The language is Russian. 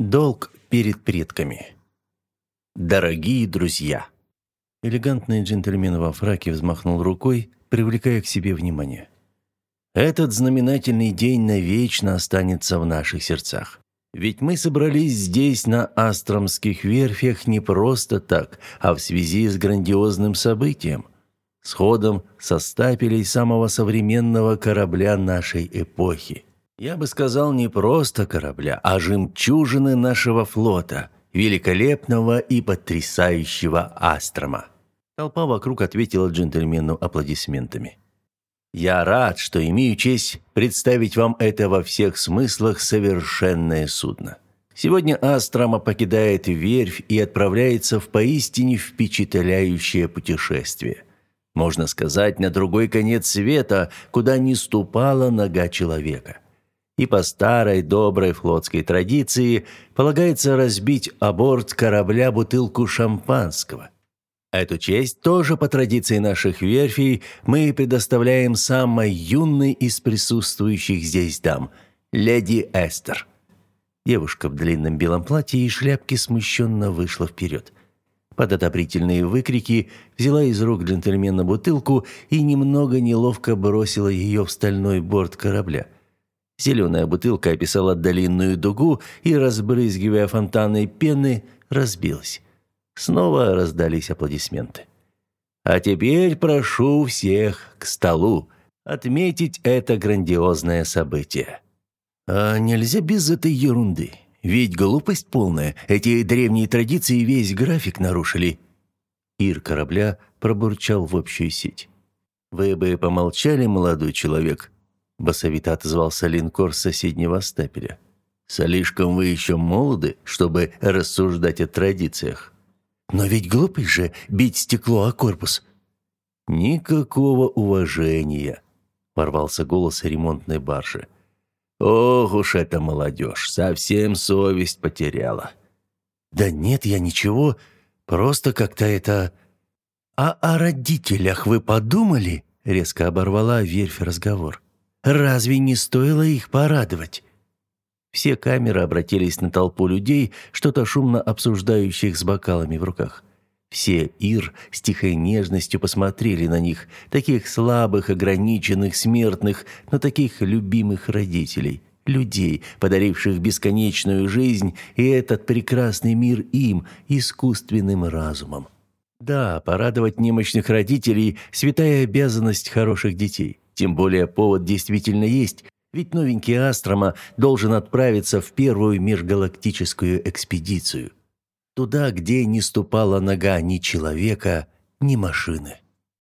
Долг перед предками. Дорогие друзья. Элегантный джентльмен во фраке взмахнул рукой, привлекая к себе внимание. Этот знаменательный день навечно останется в наших сердцах. Ведь мы собрались здесь, на Астромских верфях, не просто так, а в связи с грандиозным событием – сходом со стапелей самого современного корабля нашей эпохи. Я бы сказал, не просто корабля, а жемчужины нашего флота, великолепного и потрясающего Астрома. Толпа вокруг ответила джентльмену аплодисментами. «Я рад, что имею честь представить вам это во всех смыслах совершенное судно. Сегодня Астрома покидает верфь и отправляется в поистине впечатляющее путешествие. Можно сказать, на другой конец света, куда не ступала нога человека и по старой доброй флотской традиции полагается разбить о борт корабля бутылку шампанского. Эту честь тоже по традиции наших верфей мы предоставляем самой юной из присутствующих здесь дам, леди Эстер. Девушка в длинном белом платье и шляпке смущенно вышла вперед. Под одобрительные выкрики взяла из рук джентльмена бутылку и немного неловко бросила ее в стальной борт корабля – Зеленая бутылка описала длинную дугу и, разбрызгивая фонтаны пены, разбилась. Снова раздались аплодисменты. «А теперь прошу всех к столу отметить это грандиозное событие». «А нельзя без этой ерунды? Ведь глупость полная. Эти древние традиции весь график нарушили». Ир корабля пробурчал в общую сеть. «Вы бы помолчали, молодой человек», басовито отозвался линкор соседнего стапеля. «Слишком вы еще молоды, чтобы рассуждать о традициях». «Но ведь глупый же бить стекло о корпус». «Никакого уважения», — ворвался голос ремонтной баржи. «Ох уж эта молодежь, совсем совесть потеряла». «Да нет, я ничего, просто как-то это...» «А о родителях вы подумали?» — резко оборвала верфь разговор. Разве не стоило их порадовать? Все камеры обратились на толпу людей, что-то шумно обсуждающих с бокалами в руках. Все Ир с тихой нежностью посмотрели на них, таких слабых, ограниченных, смертных, но таких любимых родителей, людей, подаривших бесконечную жизнь и этот прекрасный мир им, искусственным разумом. Да, порадовать немощных родителей – святая обязанность хороших детей. Тем более повод действительно есть, ведь новенький Астрома должен отправиться в первую межгалактическую экспедицию. Туда, где не ступала нога ни человека, ни машины.